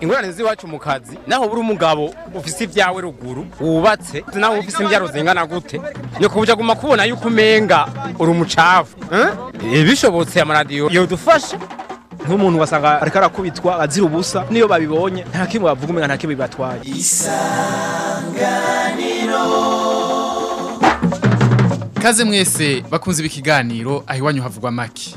ingorane z'iwacu mu kazi naho buri umugabo ufise ibyawe ruguru wubatse naho ufise imbyaro zingana gute ni kubuja guma kubona yuko umenga uri umucafu eh? bishobotse amaradiyo yodufasha nk'umuntu wasanga ariko arakubitwa azira ubusa niyo babibonye nta kimwe bavuga umenga nta kimwe bibatwaye Kaze mwese bakunze ibi kiganiro aho iwanyu havugwa maki.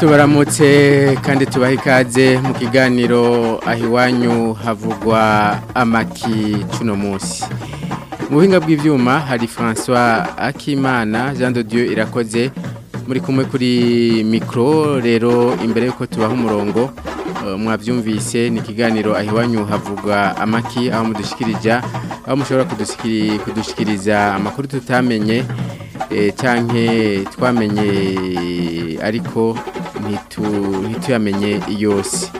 Tubaramutse kandi tubaha ikaze. Mu kiganiro aho iwanyu havugwa amaki cuno munsi. Mu buhinga bw'ibyuma hari francois akimana jean de dieu irakoze. Muri kumwe kuri mikoro rero imbere y'uko tubaha umurongo eh, mwabyumvise ni ikiganiro aho iwanyu havugwa amaki aho mudushikirija aho mushobora kudushikiriza amakuru tutamenye eh, canke twamenye ariko ntituyamenye yose.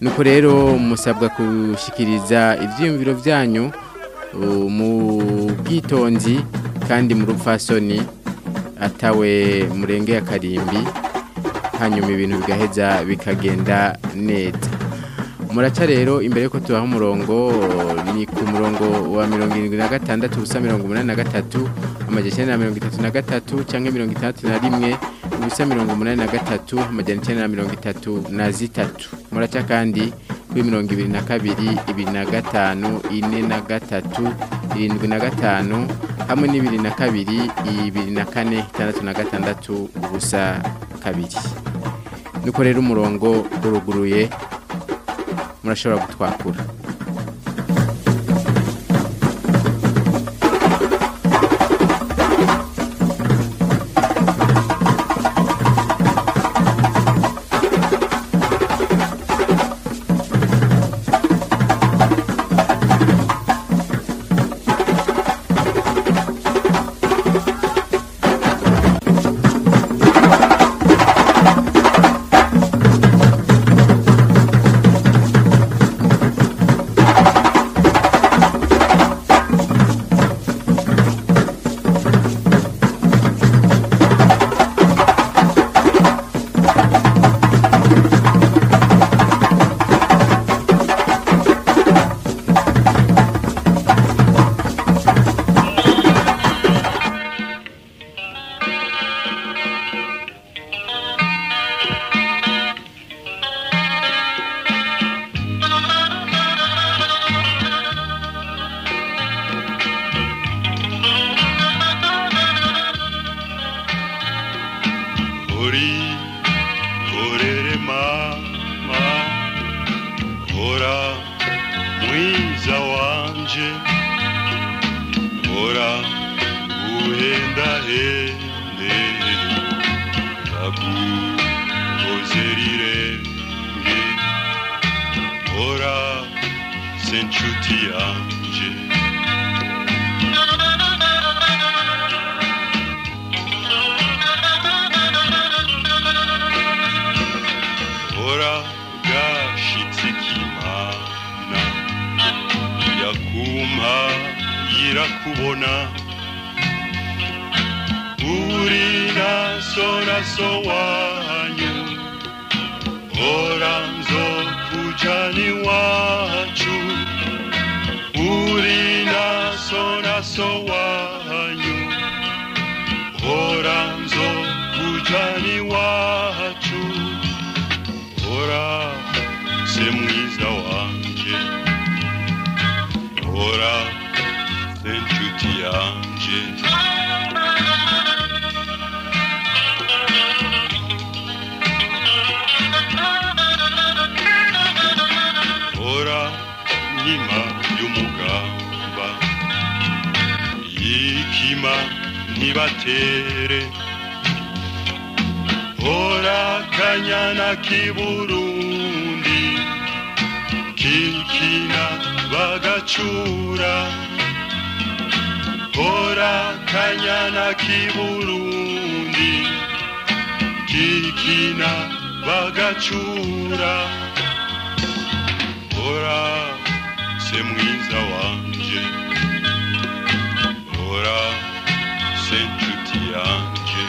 Nuko rero musabwa gushikiriza ivyiyumviro vyanyu uh, mu bwitonzi kandi mu rupfasoni atawe murenge akarimbi hanyuma ibintu bigaheza bikagenda neza. Muraca rero imbere yuko tubaha umurongo ni ku murongo wa mirongo irindwi na gatandatu ubusa mirongo umunani na gatatu amajana icyenda na mirongo itatu na gatatu cyangwa mirongo itandatu na rimwe ubusa mirongo umunani na gatatu amajana icyenda na mirongo itatu na zitatu. Muraca kandi kuri mirongo ibiri na kabiri ibiri na gatanu ine na gatatu irindwi na gatanu hamwe n'ibiri na kabiri ibiri na kane itandatu na gatandatu ubusa kabiri. Nuko rero umurongo uruguruye murashobora gutwakura. Naso naso wanyu hora nzokujana iwacu uri naso naso wanyu ntibatere hora kanyana k'iburundi kikina bagacura. Hora kanyana k'iburundi kikina bagacura. Hora se mwiza wanje hora se nshuti yanje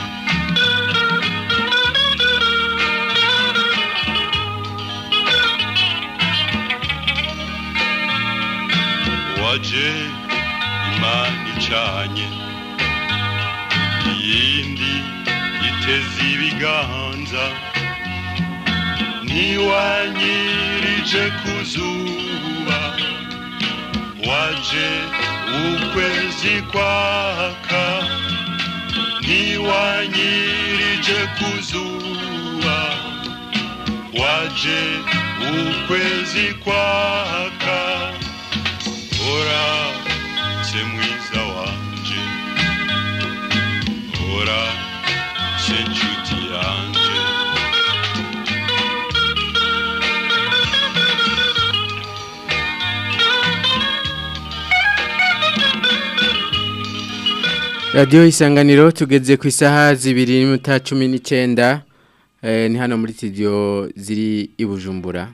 waje imana icanye iyindi iteze ibiganza ntiwanyirije ku zuba waje ukwezi kwaka miwanyirije kuzuwa, waje ukwezi kwaka. Ora radiyo isanganiro tugeze ku isaha zibiri n'iminota cumi n'icyenda eh, ni hano muri studio ziri i bujumbura.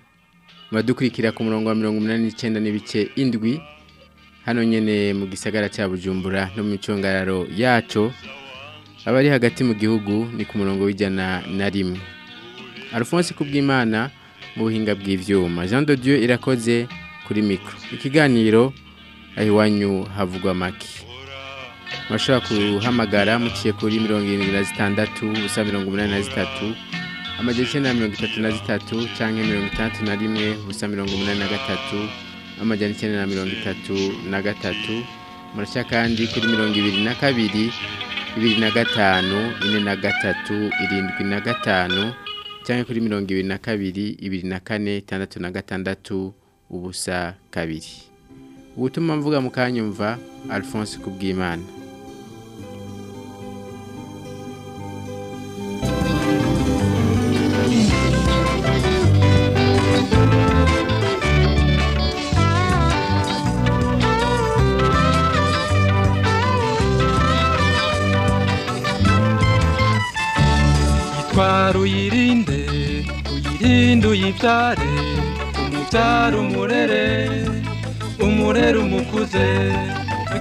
Muradukurikira ku murongo wa mirongo inani n'icyenda n'ibice indwi hano nyine mu gisagara cya bujumbura no mu micungararo yacu abari hagati mu gihugu ni ku murongo w'ijana na rimwe. Alphonse kubwimana mu buhinga bw'ibyuma jean de dieu irakoze kuri mikoro ikiganiro aho iwanyu havugwa make. Murashobora kuhamagara muciye kuri mirongo irindwi na zitandatu ubusa mirongo umunani na zitatu amajyana icyenda mirongo itatu na zitatu cyangwa mirongo itandatu na rimwe ubusa mirongo umunani na gatatu amajyana icyenda na mirongo itatu na gatatu. Murashya kandi kuri mirongo ibiri na kabiri bibiri na gatanu ine na gatatu irindwi na gatanu cyangwa kuri mirongo ibiri na kabiri ibiri na kane itandatu na gatandatu ubusa kabiri. Ubutuma mvuga mu kanyumva alphonse kubwimana. Uyibyare umubyara umurere umurere umukuze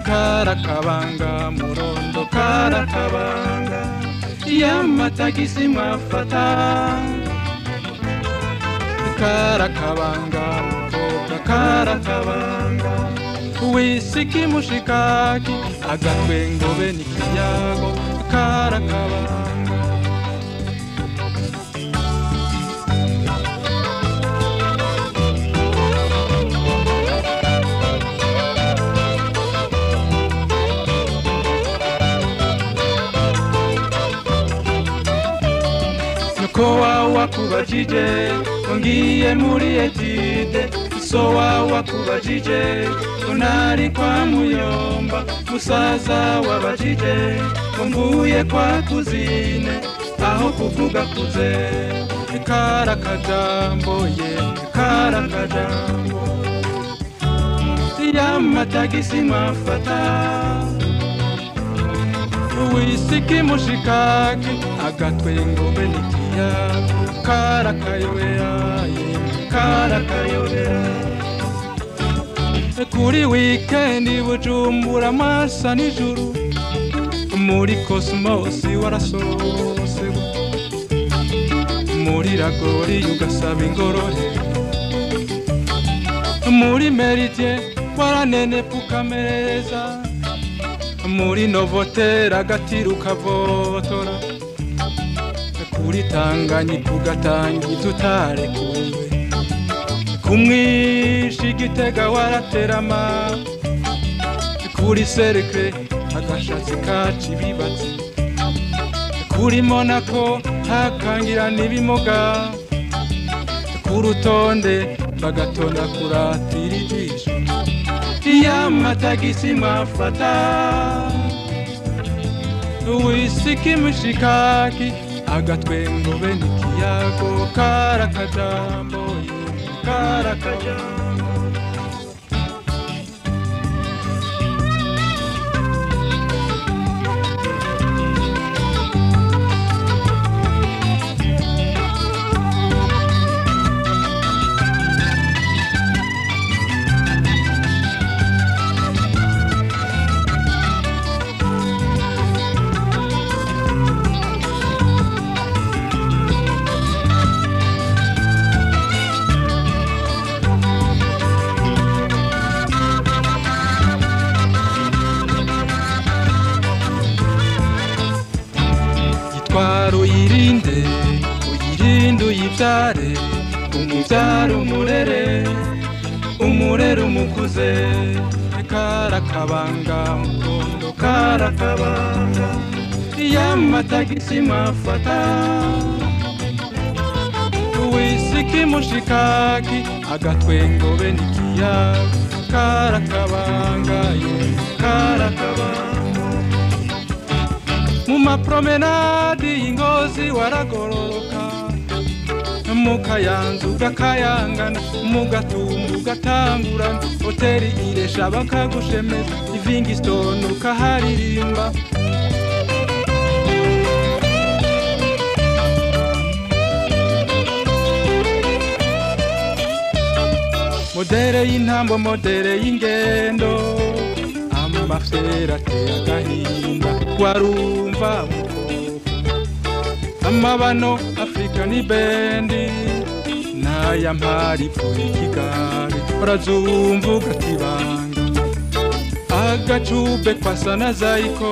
karakabanga murondo karakabanga yamatagisi mwafata. Karakabanga mukobwa karakabanga wisiki mushikaki agatwengobe n'ikiyago karakabanga. Wawa kubajije ngiye muri etide so wawa kubajije unari kwa muyomba musaza wabajije mvuye kwa kuzine aho kuvuga kuze. Kara kajambo ye kara kajambo. Yamatagisi mwafata. Wisiki mushikaki agatwengobe nikiya karakayobera karakayobera kuri wikendi bujumbura amasa nijuru. Muri kosimosi warasohose muri ragori ugasaba ingorore. Muri meridie waranenepa ukamereza muri novotera agatiru kavotora kuri tanganyika ugatangiza utarekuwe kumwisha igitega waraterama. Kuri sereke agashatsi kacu ibibatsi kuri monako hakangira n'ibimuga ku rutonde bagatonda kuratira ijisho. Yamatagisi mwafata. Wisiki mishikaki agatwengo bene ikiyago karakajambo yemwe umukuze karakabanga mukondo karakabanga yamatagisi mafata. Wisiki mushikaki agatwengo bene ikiyaga karakabanga ye karakabanga mu mapromenadi y'ingozi waragororoka mu kayanza ugakayangana mu gatumba ugatangurana hoteli iresha bakagushemeza ivingisitoni ukaharirimba. Modere y'intambo modere y'ingendo amafera ateye agahinda warumva amabano ni bendi n'aya mpari pfura ikigabi urazumva ugatibanga agacube kwasa na zayiko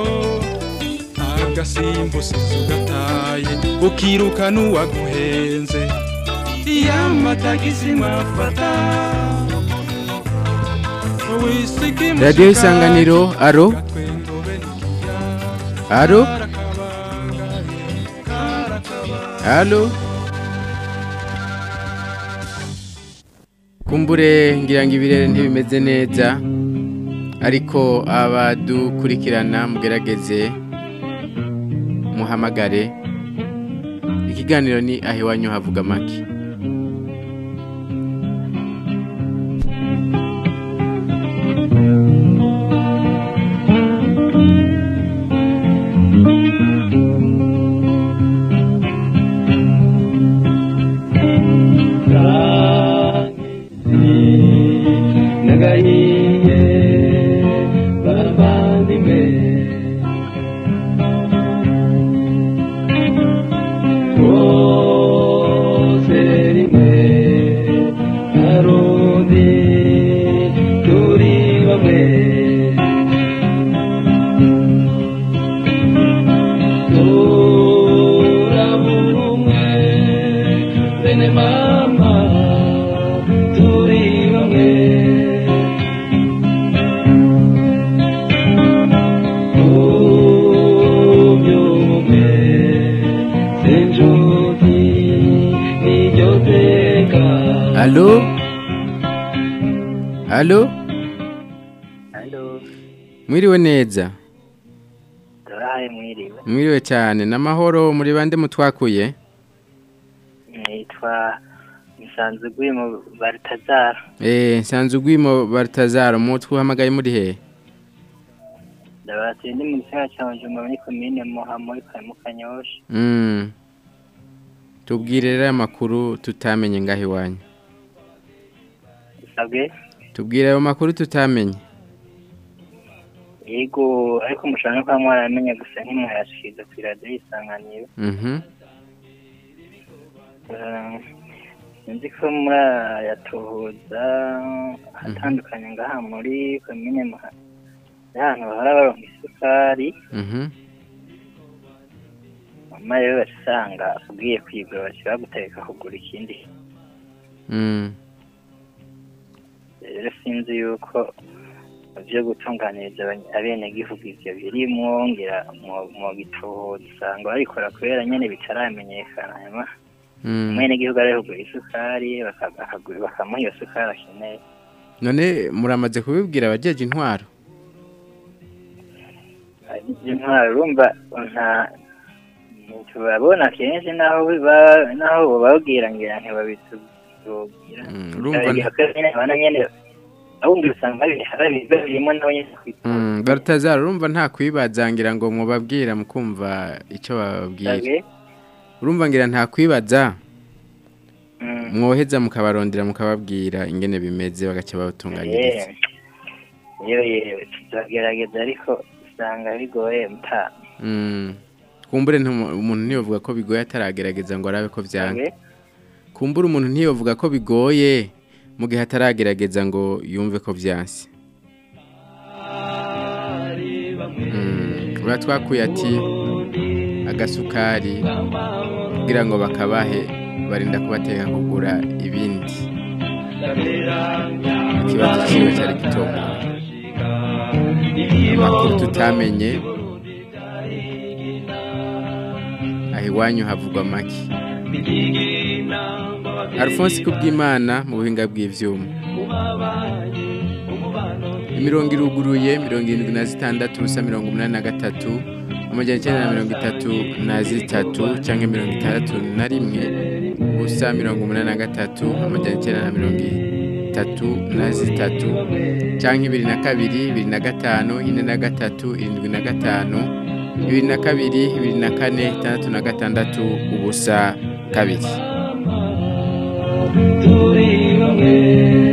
agasimbusizi ugataye ukiruka n'uwaguhenze yamatagisi mafata radiyo isanganiro aro? aro? Alo kumbure ngira ngo ibirere ntibimeze neza ariko abadukurikirana mugerageze muhamagare. Ikiganiro ni aho havuga make? N'amahoro muri bande mutwakuye Nitwa Nsanzwe Gwimo Bartazar. eh nsanzwe ugwimo Baltazar mutwe uhamagaye muri he Ndabatuye ndi mu gisagara cya Bujumbura muri komine Muha muri mu Kanyosha. mm tubwire rero amakuru tutamenye ngaho iwanyu Usabwe? tubwire ayo makuru tutamenye Yego, ariko mushobora no kuba mwaramenye gusa ntimwayashikiriza ku iradiyo y'isanganiro. mhm Eh, Sinzi ko murayatuhuza ahatandukanye ngaha muri komine. Ahantu bahora baronka isukari, mhm mama rero basanga ugiye kwigura bashyira gutereka kugura ikindi mm rero sinzi yuko byo gutunganiriza abenegihugu ivyo birimwo ngira mu- gituhuza usanga babikora kubera nyene bitaramenyekana hanyuma umwenegihugu arahugura isukari baka- bakagu- bakamuha iyo sukari akeneye none muramaze kubibwira abajeje intwaro? Intwaro urumva nta tubabona kenshi naho biba- naho bababwira ngira ntibabitubwira Mm, urumva nyene ahubwo usanga nabo nyene Mm, Baltazar urumva nta kwibaza ngira ngo mubabwira mukumva icyo bababwira urumva ngira nta kwibaza? Mwoheza mukabarondera mukababwira ingene bimeze bagaca bawutunganyiriza yewe. Yewe tuzagerageza ariko usanga bigoye mta Mm. kumbure umuntu ntiyovuga ko bigoye ataragerageza ngo arabe ko vyanga kumbure umuntu ntiyovuga ko bigoye. Mu gihe ataragerageza ngo yumve ko vyanse Mm. ura twakuye ati agasukari. Kugira ngo bakabahe barinda kubateka kugura ibindi. Ikibazo ciwe cyari gitomo amakuru tutamenye. Aho iwanyu havugwa make. Alphonse kubwimana mu buhinga bw'ivyuma. Imirongo iruguruye mirongo irindwi na zitandatu ubusa mirongo umunani na gatatu amajana icyenda na mirongo itatu na zitatu cyangwa mirongo itandatu na rimwe ubusa mirongo umunani na gatatu amajana icyenda na mirongo itatu na zitatu cyangwa ibiri na kabiri ibiri na gatanu ine na gatatu irindwi na gatanu bibiri na kabiri bibiri na kane itandatu na gatandatu ubusa kabiri. 取り上げ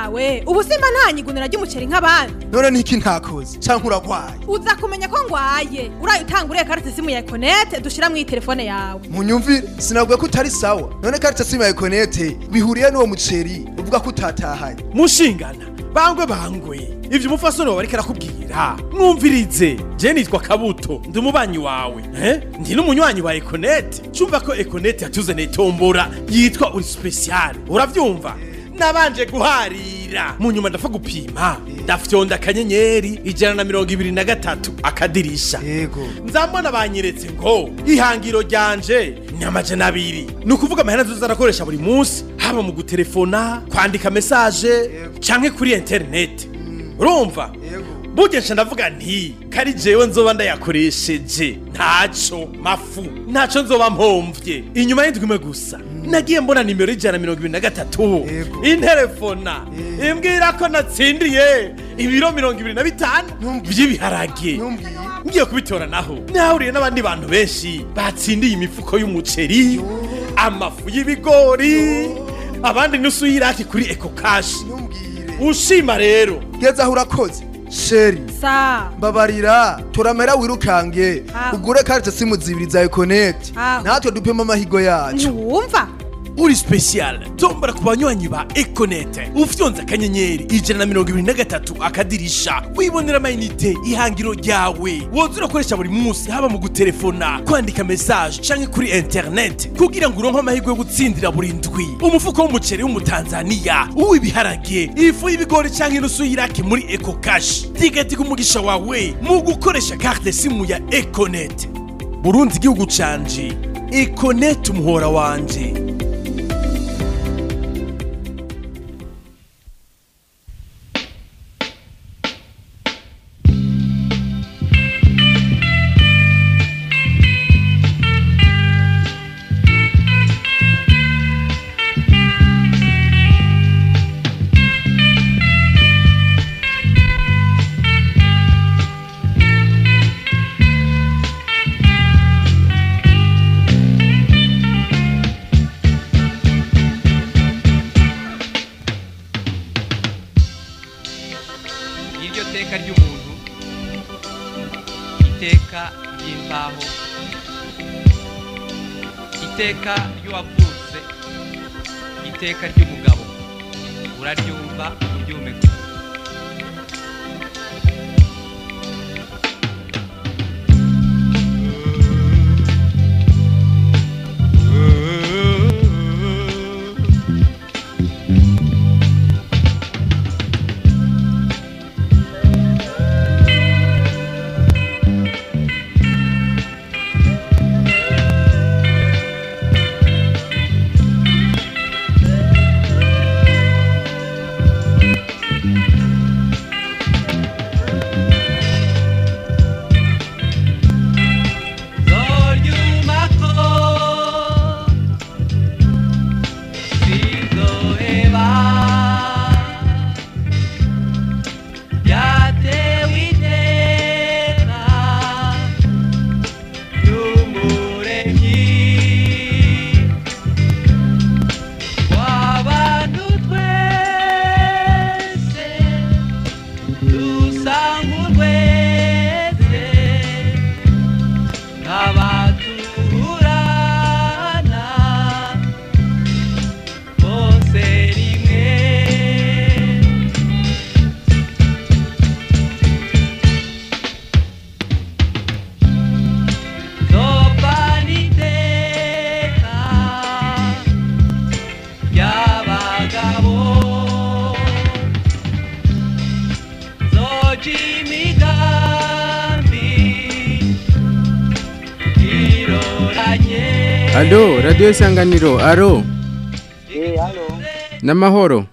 kwawe ubu simba nta nyigunira ry'umuceri nk'abandi? None niki ntakoze canke uragwaye uza kumenya ko ngwaye. Uraye utanga uriya karite simu ya ekonete dushyira mu telefone yawe. Munyumvire sinabwiye ko utari sawa. None karita simu ya ekonete bihuriye n'uwo muceri uvuga ko utatahanye mushingana. Bangwe bangwe ivyo umufasoni wawe ariko arakubwira. Mwumvirize. Je nitwa kabuto ndi umubanyi wawe. Eh? ndi n'umunywanyi wa ekonete cumva ko ekonete yatuzaniye tombora yitwa uri special. Uravyumva? Nabanje guharira. Mu nyuma ndapfa gupima. Ndafyonda akanyenyeri ijana na mirongo ibiri na gatatu akadirisha. Yego. Nzambona banyeretse ngo ihangiro ryanje ni amajana abiri. Ni ukuvuga amahera nzoza arakoresha buri munsi haba mu gutelefona kwandika mesaje canke kuri interineti urumva? Nca ndavuga nti kari jewe nzoba ndayakoresheje ntaco mafu ntaco nzoba mpomvye. Inyuma y'indwi imwe gusa nagiye mbona nimero y'ijana na mirongo ibiri na gatatu. Interefona. Imbwira ko natsindiye ibiro mirongo ibiri na bitanu vy'ibiharage. Ngiye kubitora naho. Nahuriye n'abandi bantu benshi batsindiye imifuko y'umuceri amafu y'ibigori abandi nusu y'iraki kuri eko kashi ushima rero. Geza aho urakoze. Sheri mbabarira turamera wirukange. Ugure karita simu zibiri za ekonete Ah. natwe dupima amahigo yacu. Ntiwumva? Uri special. Tombora ku banywanyi ba ekonete ufyonze akanyenyeri ijana na mirongo ibiri na gatatu akadirisha. Wibonera amayinite ihangiro ryawe. Woza urakoresha buri munsi haba mu gutelefona kwandika mesaje canke kuri interineti kugira ngo uronke amahirwe yo gutsindira buri ndwi umufuko w'umuceri w'umutanzaniya uw'ibiharage ifu y'ibigori canke inusu y'iraki muri eko kashi tigatiga umugisha wawe mu gukoresha karte simu ya ekonete burundi igihugu canje. Ekonete umuhora wanje. Iteka ry'imbaho. Iteka ry'uwavutse iteka ry'umugabo. Uraryumva. Alo, radio isanganiro, aro. Namahoro.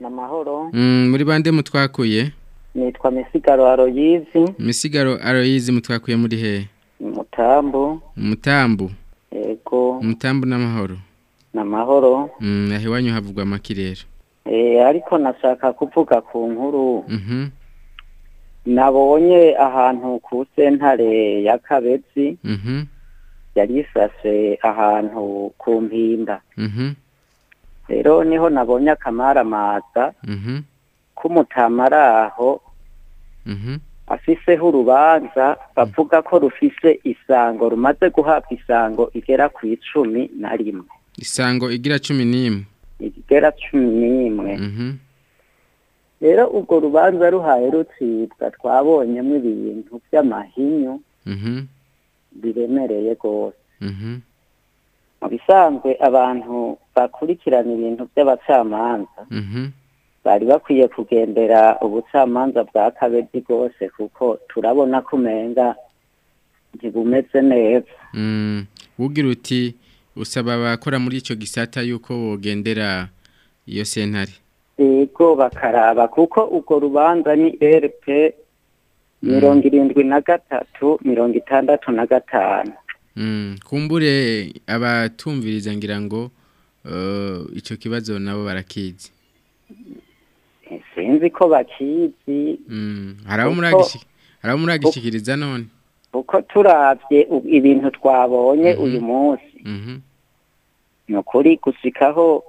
namahoro. Mm, muri bande mutwakuye? Nitwa Misigaro Aloyizi, Misigaro Aloyizi mutwakuye muri he? Mutambu, Mutambu. ego, Mutambu namahoro. namahoro. Mm, ahe wanyu havugwa makirero. Eh, ariko nashaka kuvuga ku nkuru. Mhm. Nabonye ahantu ku sentare ya Kabezi, Mhm. Yari isashe ahantu ku mpimba. Mhm. Rero ni ho nabonye akamaramaza Mhm. k'umutamara aho Mhm. afiseho urubanza bavuga ko rufise isango rumaze guhabwa isango igera ku icumi na rimwe Isango igira 11. igera cumi n'imwe rero urwo rubanza ruhaye rucibwa twabonyemo ibintu by'amahinyu. Biremereye rwose Mhm. mu bisanzwe abantu bakurikirana ibintu by'abacamanza Mhm. bari bakwiye kugendera ubucamanza bwa kabezi rwose kuko turabona ko umenga ntibumeze neza Mm. Ugira uti usaba abakora muri ico gisata yuko bogendera iyo sentare. yego bakaraba kuko urwo rubanza ni rp mirongo irindwi na gatatu mirongo itandatu na gatanu Mm. Kumbure abatumviriza ngira ngo uh, ico kibazo nabo barakizi. sinzi ko bakizi Mm. Harabo muragishikiriza none. kuko turavye u- ibintu twabonye Mhm. uyu munsi Mhm. ni ukuri gushikaho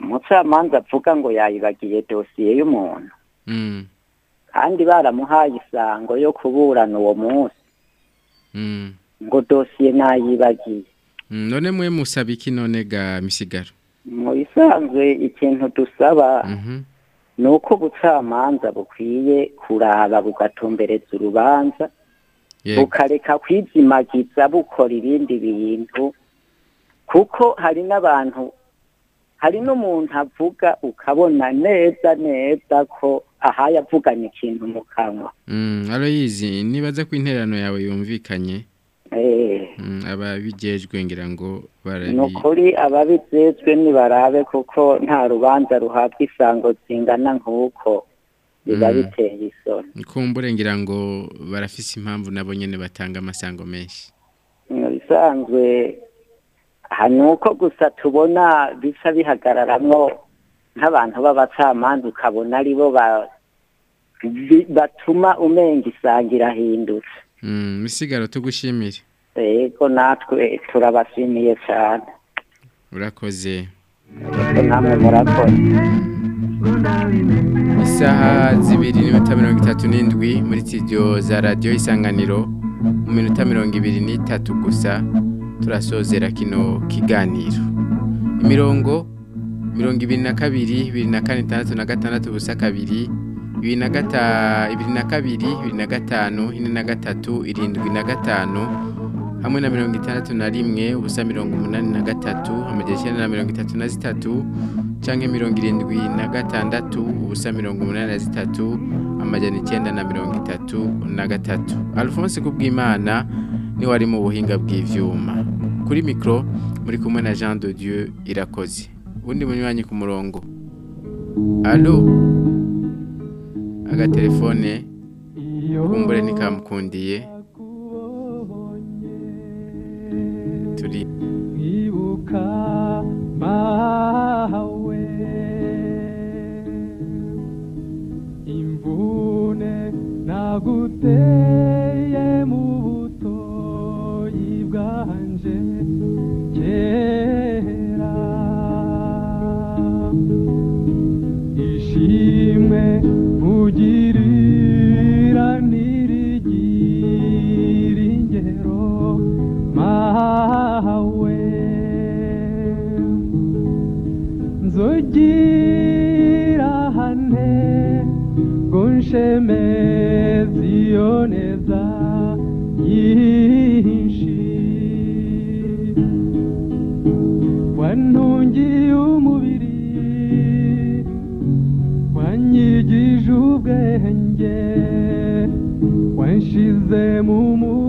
umucamanza avuga ngo yayibagiye dosiye y'umuntu Mm. Kandi baramuhaye isango yo kuburana uwo munsi Mm. ngo dosiye nayibagiye Mm, None mwe musaba iki none ga misigaro? mu bisanzwe ikintu dusaba Mhm. ni uko ubucamanza bukwiye kuraba bugatumbereza urubanza bukareka kwizimagiza bukora ibindi bintu kuko hari n'abantu hari n'umuntu avuga ukabona neza neza ko ahaye avuganye ikintu mu kanwa Mm, Aloyizi nibaza ko interano yawe yumvikanye. Eh, Mm, ababijejwe ngira ngo ni barabi ukuri ababijejwe nibarabe kuko nta rubanza ruhabwa isango zingana nk'uko biba Mm. biteye isoni kumbure ngira ngo barafise impamvu nabo nyene batanga amasango menshi. bisanzwe aha ni uko gusa tubona bica bihagararamwo nk'abantu b'abacamanza ukabona ari bo ba- bi- batuma umenga isanga irahindutse Mm, misigaro tugushimire. yego natwe turabashimiye cyane Urakoze. namwe murakoze isaha zibiri n'iminota mirongo itatu n'indwi muri studio za radiyo isanganiro mu minota mirongo ibiri n'itatu gusa turasozera kino kiganiro. Imirongo mirongo ibiri na kabiri bibiri na kane itandatu na gatandatu ubusa kabiri bibiri na kabiri bibiri na gatanu ine na gatatu irindwi na gatanu hamwe na mirongo itandatu na rimwe ubusa mirongo umunani na gatatu amajana icyenda na mirongo itatu na zitatu canke mirongo irindwi na gatandatu ubusa mirongo umunani na zitatu amajana icyenda na mirongo itatu na gatatu. Alphonse kubwimana ni wari mu buhinga bw'ivyuma. Kuri mikro muri kumwe na jean de dieu irakoze. Ubundi munywanyi ku murongo. Alo agatelefone kumbure ntikamukundiye turi. Nkibuka mawe imvune naguteye nzogira hane ngo nshemeze iyo neza yinshi. Wantungiye umubiri wanyigije ubwenge wanshize mu mugongo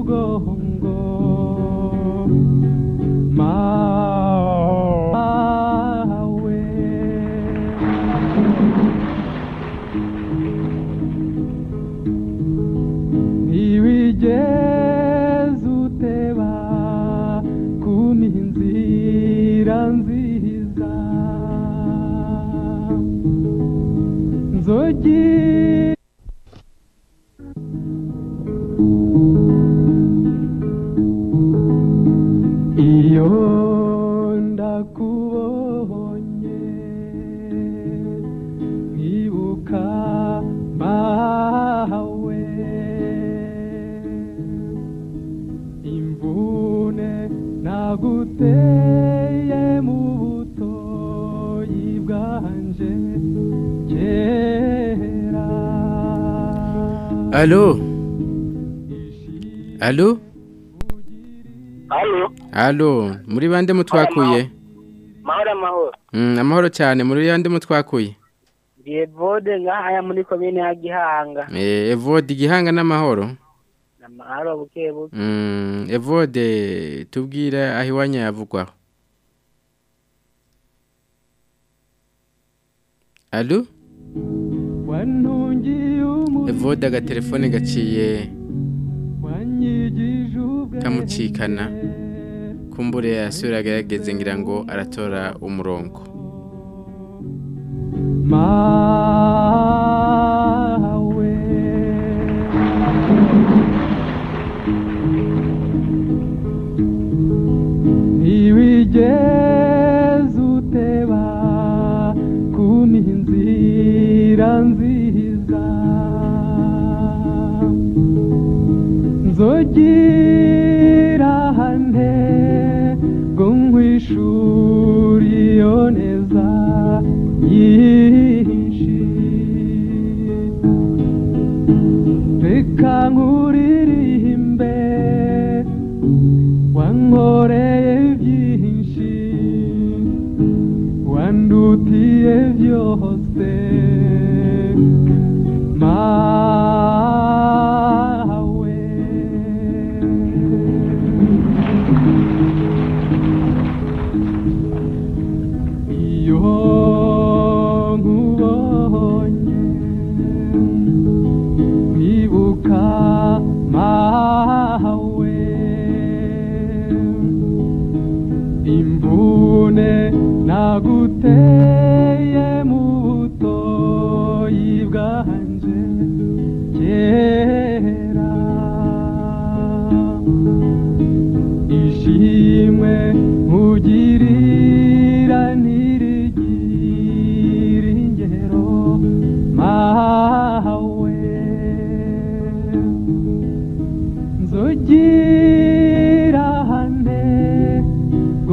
зоді. Alo muri bande mutwakuye? Mahoro amahoro. Mm, amahoro cyane muri bande mutwakuye? Dievode ngahaya muri komine ya Gihanga. Eh, Evode igihanga n'amahoro? Namahoro buke buke. Mm, Evode tubwire aho iwanyu yavugwaho alo Evode agatelefone gaciye. Kamucikana kumbure yasubira agerageze ngira ngo aratora umurongo.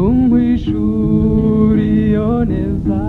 kumhishuri yoneza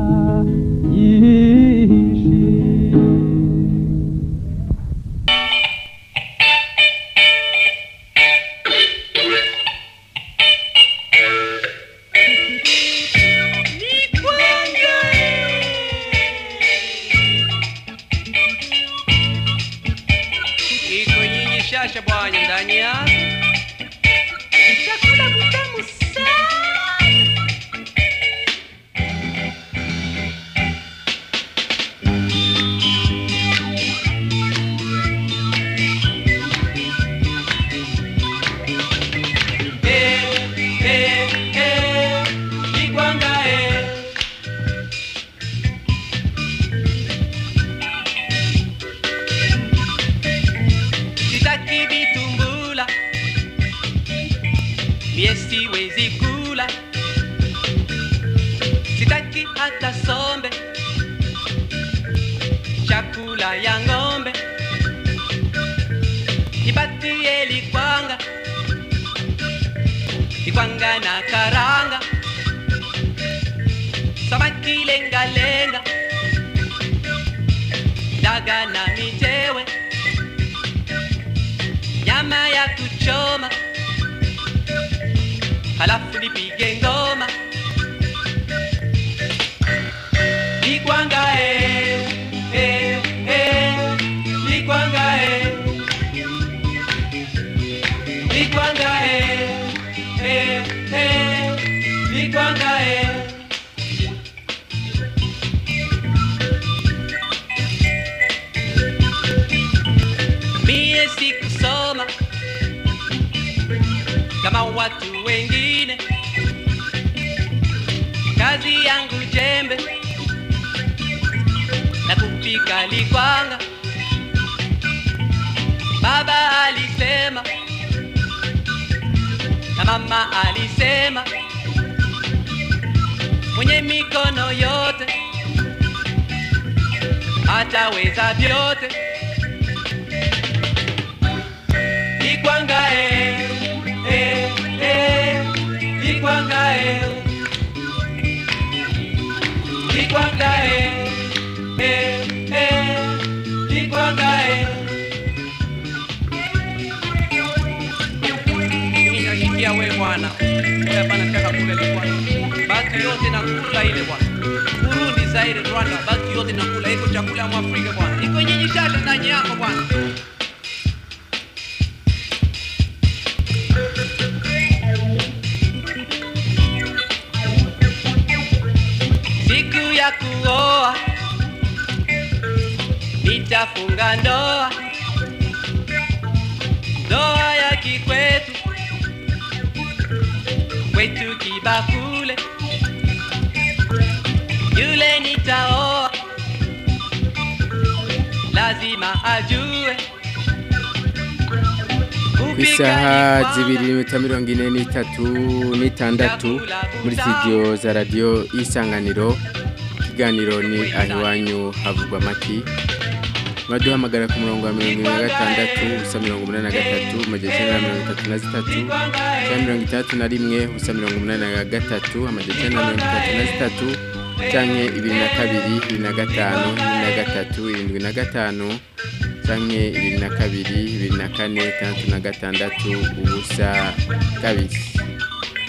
na likwanga baba alisema na mama alisema mwenye mikono yote ataweza vyote. Likwanga eh, eh, eh, likwanga eh. likwanga eh, eh, Inajikia we bwana, hapana shaka kule ni bwana, baki yote na kula ile bwana. Burundi, Zaire, Rwanda, baki yote na kula. Iko chakula ya Mwafrika bwana, iko yenye shati na nyama bwana. Siku ya kuoa. Nitafunga ndoa ndoa ya kikwetu kwetu kibakule yule nitaoa lazima ajue ku isaha zibiri n'iminota mirongo ine n'itatu n'itandatu muri studio za radiyo y'isanganiro ikiganiro ni aho iwanyu havugwa amaki muraduhamagara ku murongo wa mirongo ine na gatandatu ubusa mirongo umunani na gatatu amajyana icyenda mirongo itatu na zitatu cyangwa mirongo itandatu na rimwe ubusa mirongo umunani na gatatu amajyana icyenda mirongo itatu na zitatu cyangwa ibiri na kabiri ibiri na gatanu ibiri na gatatu irindwi na gatanu canke ibiri na kabiri ibiri na kane itandatu na gatandatu ubusa kabiri.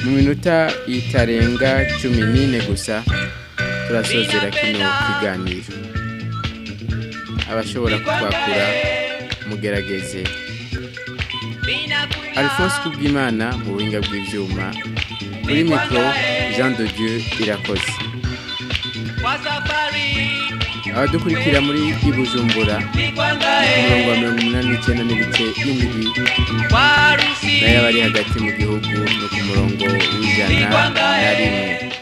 Mu minota itarenga cumi n'ine gusa turasozera kino kiganiro. Abashobora kutwakura mugerageze alphonse kubwimana mu buhinga bw'ivyuma kuri mikoro jean de dieu irakoze. Abadukurikira muri ibujumbura ku murongo wa mirongo umunani n'icyenda n'ibice indwi na yo abari hagati mu gihugu no ku murongo w'ijana na rimwe.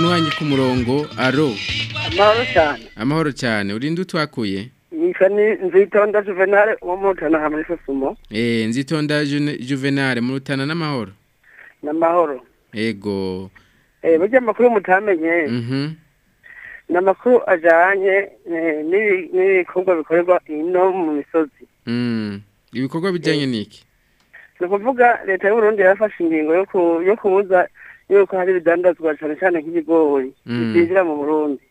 Umuntu wanjye ku murongo aro. Amahoro cyane. Amahoro cyane. Urinde utwakuye? Nzitonda juvenal wo mu rutana muri sosumo eh nzitonda June- juvenal mu rutana n'amahoro? N'amahoro. Ego. Eh burya amakuru mutamenye. Mhm. Ni amakuru ajyanye eh, n'ibi- n'ibikorwa bikorerwa ino mu misozi. Mm. Ibikorwa bijyanye n'iki? Ni ukuvuga leta y'uburundi yarafashe ingingo yo kubuza yuko hari ibidandazwa cyane cyane nk'ibigori byinjira mu burundi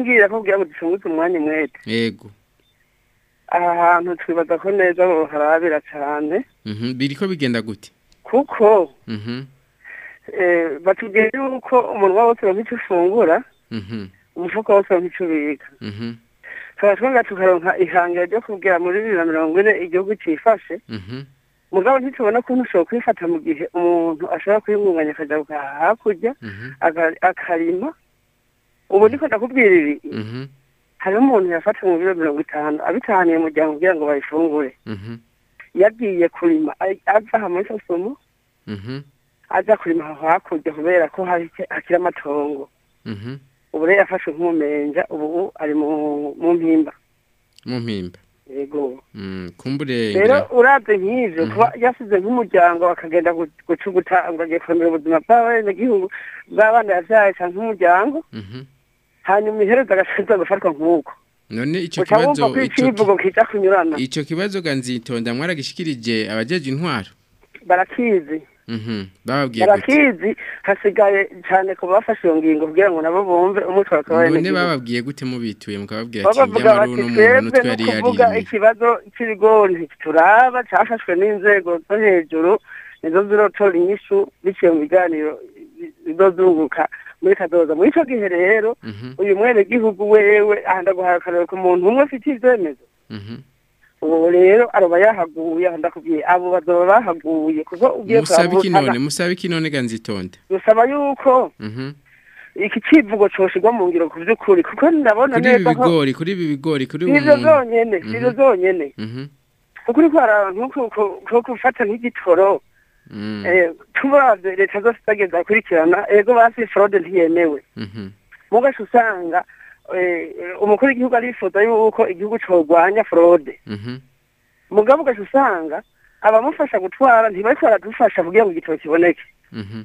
ngira kugira ngo ducunguze umwanya umwete ego aha hantu twibaza ko neza harabira cyane mhm biriko bigenda gute kuko mhm. Eh, batubwiye yuko umunwa wose uronka icyo ufungura mhm. umufuko wose nk'icubika Mhm. tukaba twonga tukaronka ihangiro ryo kubwira muri bibiri na mirongo ine igihugu cifashe Mhm. Mugabo ntitubona ko ushobora kwifata mu gihe umuntu ashobora kwiyungunganya akaja guhaha hakurya aka- akarima ubu niko ndakubwira ibi Mhm. hariho umuntu yafata mu biro mirongo itanu abitahaniye umuryango kugira ngo bayifungure Mhm. yagiye kurima ava aha muri sosomo Mhm. aza kurima aho hakurya kubera ko hakiri amatongo Mhm. ubu rero yafashwe nk'umumenja ubu ari mu mpimba mu mpimba yego. Mm, kumbure rero ngira- uravye nk'ivyo kuba yasize nk'umuryango bakagenda gu- gucuguta ngo agiye kurondera ubuzima bw'abenegihugu bw'abana yavyaye canke umuryango. Mhm. hanyuma iherezo agasaza gufatwa nk'uko. None wumva kibazo ico kibazo ganzitonda mwaragishikirije abajeje intwaro? Barakizi. Barakizi hasigaye cane ku bafashe iyo ngingo kugira ngo nabo bumve umutwe none wakabaye bababwiye gute mubituye mukababwira ati bavuga nyamara uno muntu nutwe yari kuvuga yarimye ikibazo c'ibigori ntituraba cafashwe n'inzego zo hejuru nizo zirotora inyishu biciye mu biganiro bizozunguka muri kazoza muri ico gihe rero uyu mwenegihugu wewe aha ndaguhaye akarero ku muntu umwe afite ivyemezo. Ubu rero aroba yahaguye aha ndakubwiye abo bazoba bahaguye kuko ugiye musabe iki none musabe iki none ganzitonda dusaba yuko Mhm. iki civugo coshirwa mu ngiro ku vy'ukuri kuko ndabona kuri ibi neza ko bigori kuri ibi bigori kuri uyu sivyo muntu zonyene Mhm. zonyene Mhm. kuko uriko nko gufata nk'igitoro Mm. eh, turavye leta zose zageze akurikirana ego basi fraude ntiyemewe Mhm. mugaca usanga umukuru w'igihugu arifuza yuko igihugu corwanya fraude. Mhm. mugabo ugaca usanga abamufasha gutwara ntibariko baradufasha kugira ngo igitoro kiboneke. Mhm.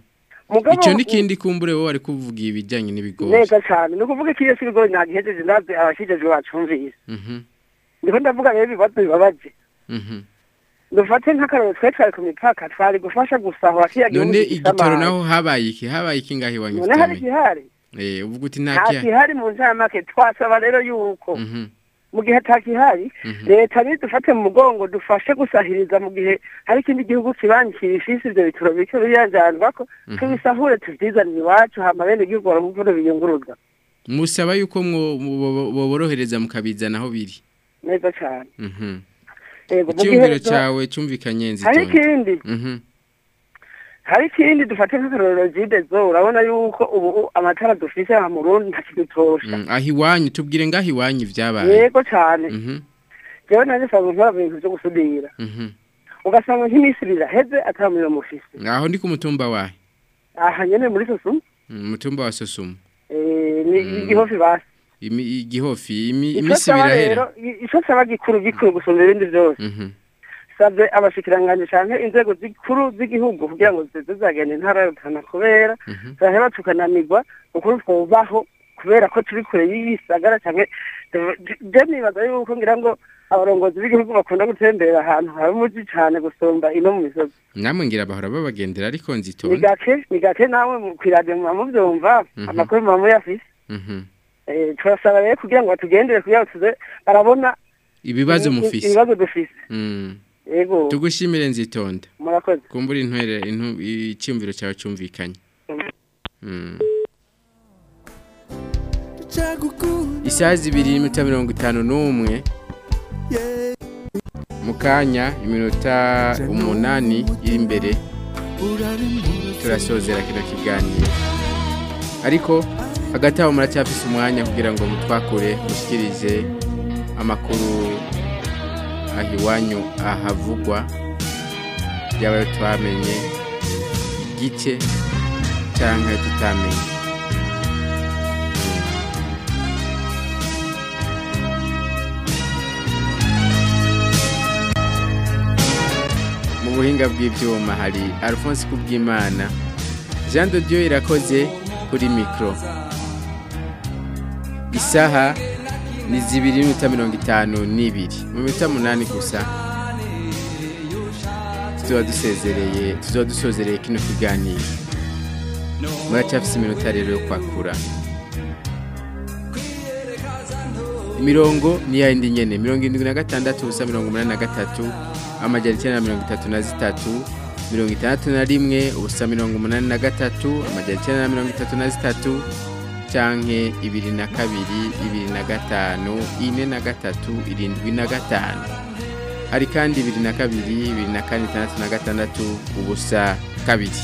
mugabo ico n'ikindi kumbure wowe ari kuvuga ibijanye n'ibigori. Neza cane. Ni ukuvuga ko iyo si ibigori ntagihejeje ndazi abakijejwe bacumvise Mhm. ndiko ndavuga rero ibibazo bibabaje. Dufate nk'akarero twe twari ku mipaka twari gufasha gusahura kiriya gihugu none igitoro naho habaye iki? Habaye iki ngaho iwanyu none hari igihari eh uvuga uti nta nta kiya gihari mu ncamake twasaba rero yuko Mhm. mu gihe atakihari leta nidufate mu mugongo dufashe gusahiriza mu gihe hari ikindi gihugu kibanyi kibifise ivyo bituro bike biyanjanirwako Mhm. tubisahure tuvyizanire iwacu hama bene igihugu baronke ukuntu biyunguruza musaba yuko boborohereza mukabizana aho biri neza Mhm. gihe icyumviro cawe cyumvikanye hari nzitonda ikindi Mhm. Hari ikindi dufate nk'akarorero jidezo urabona yuko ubu amatara dufise aha mu Burundi ntakidutosha Mm, aho iwanyu tubwire ngaho iwanyu vyabaye. Yego cane. Mhm. jewe nanje nsanzwe nkora ibintu vyo gusudira. Mhm. ugasanga nk'iminsi ibiri iraheze ata muriro mufise. Aho ndi ku mutumba wahe aha nyene muri sosumu Mm, umutumba wa sosumu eh, ni Mm. igihofi basi. Igihofi imi- ico imisi saba birahera rero i- ico saba gikuru gikuru gusumba ibindi vyose. Mhm. savye abashikiranganje canke inzego zikuru z'igihugu kugira ngo zize zagenda intara ya Rutana kubera zaheba tukananirwa ukuri twobaho kubera ko turi kure y'ibisagara canke je nibaza yuko ngira ngo abarongozi b'igihugu bakunda gutembera ahantu hari umuji cane gusumba ino mu misozi namwe ngira bahora babagendera ariko ni nzitonda gake ni gake nawe mu- kw'iradiyo muba muvyumva Mhm. amakuru muba muyafise Mhm. Eh, turasaba rero kugira ngo batugendere kugira ngo tuze barabona ibibazo mufise ibibazo dufise Mm. Yego. Tugushimire nzitonda murakoze. Kumbura intwere intu icyumviro cyawe cyumvikanye. Mm. isaha zibiri n'iminota mirongo itanu n'umwe. Mu kanya iminota umunani iri imbere turasozera kino kiganiro. Ariko hagati aho muracyafise umwanya kugira ngo mutwakure mushyikirize amakuru aho iwanyu ahavugwa yaba twamenye igice cyangwa tutamenye. Mu buhinga bw'ibyuma hari alphonse kubwimana. Jean de dieu irakoze kuri mikoro isaha ni zibiri n'iminota mirongo itanu n'ibiri. Mu minota munani gusa tuba dusezereye tuba dusozereye kino kiganiro. Muracyafise iminota rero yo kwakura. Imirongo ni yayindi nyene. Mirongo irindwi na gatandatu ubusa mirongo umunani na gatatu amajana icyenda na mirongo itatu na zitatu mirongo itandatu na rimwe ubusa mirongo umunani na gatatu amajana icyenda na mirongo itatu na zitatu canke ibiri na kabiri ibiri na gatanu ine na gatatu irindwi na gatanu. Hari kandi ibiri na kabiri ibiri na kane itandatu na gatandatu ubusa kabiri.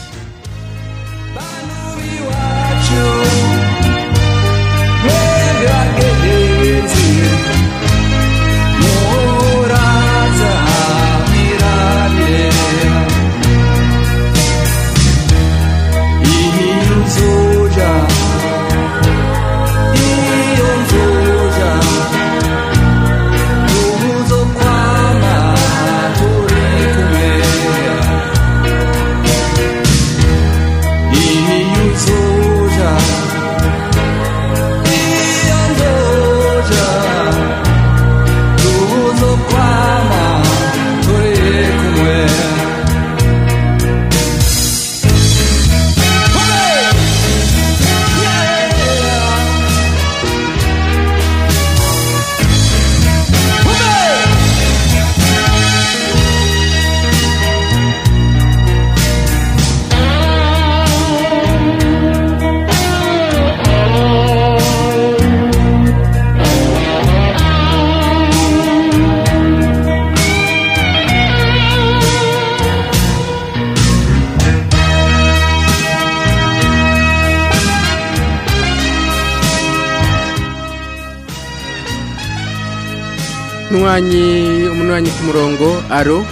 Nuanyi umunwanyi ku murongo. Alo?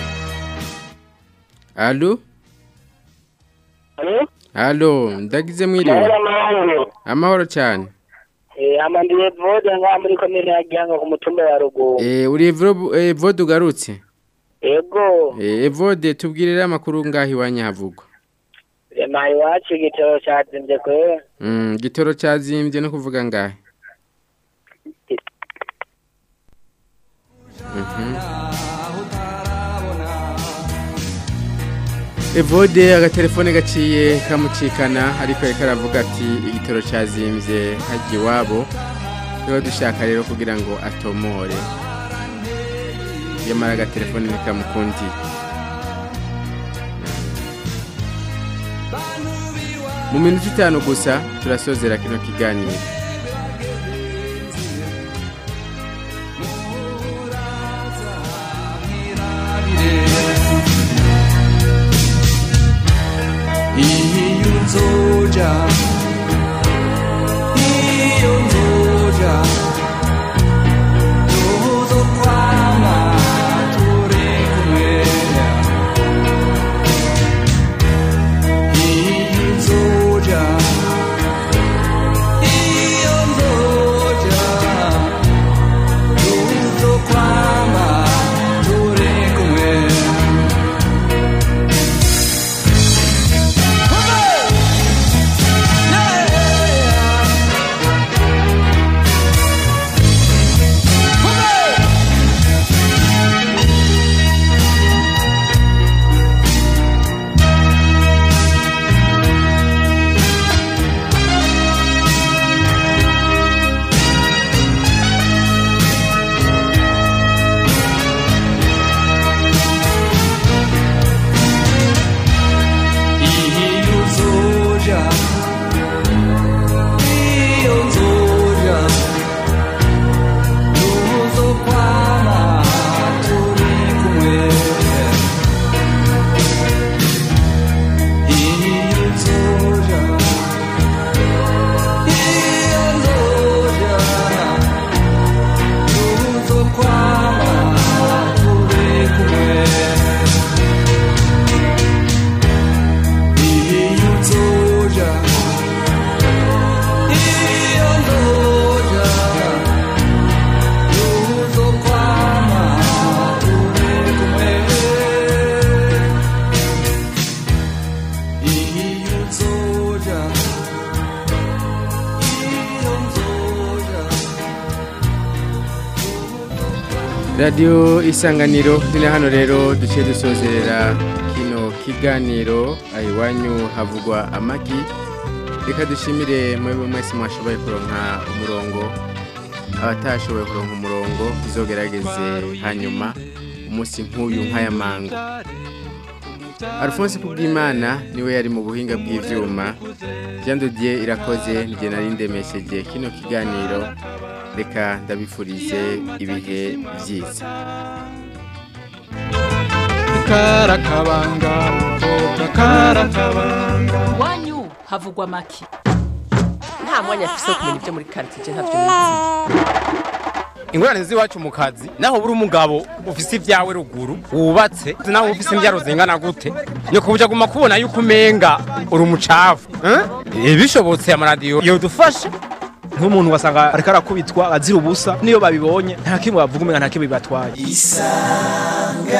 Alo? alo? Ndagize mwiriwe Mahoro amahoro. cyane. Eh, amandiye vode nga muri komine ya Gihanga ku mutumba wa Rugunga. eh uri Evro- eh, Evode ugarutse? Ego, eh Evode tubwirire amakuru ngaho iwanyu havugwa rema iwacu igitoro cyazimbye kwe. mm gitoro cyazimbye no kuvuga ngahe Evode agatelefone gaciye kamucikana ariko reka aravuga ati igitoro cyazimbye hajya iwabo rero dushaka rero kugira ngo atomore. Yamara agatelefone ntikamukundi mu minota itanu gusa turasozera kino kiganiro. Iyo nzoja iyo radiyo isanganiro ni hano rero duciye dusozerera kino kiganiro iwanyu havugwa amagi. Reka dushimire mwebwe mwese mwashoboye kuronka umurongo abatashoboye kuronka umurongo tuzogerageze hanyuma umunsi nk'uyu nk'aya mango. Alphonse Kubwimana ni we yari mu buhinga de Dieu irakoze nari ndemesheje kino kiganiro. Reka ndabifurize ibihe karakabanga karakabanga. Iwanyu havugwa make nta mwanya afise wo kumenya ibyo muri karitsiye ntavyo nizi ingorane z'iwacu mu kazi naho buri umugabo ufise ibyawe ruguru wubatse naho ufise imbyaro zingana gute ni kubuja guma kubona yuko umenga uri umucafu eh? bishobotse amaradiyo yodufasha nk'umuntu wasanga ariko arakubitwa azira ubusa niyo babibonye nta kimwe bavuga umenga nta kimwe bibatwaye. Isanganiro.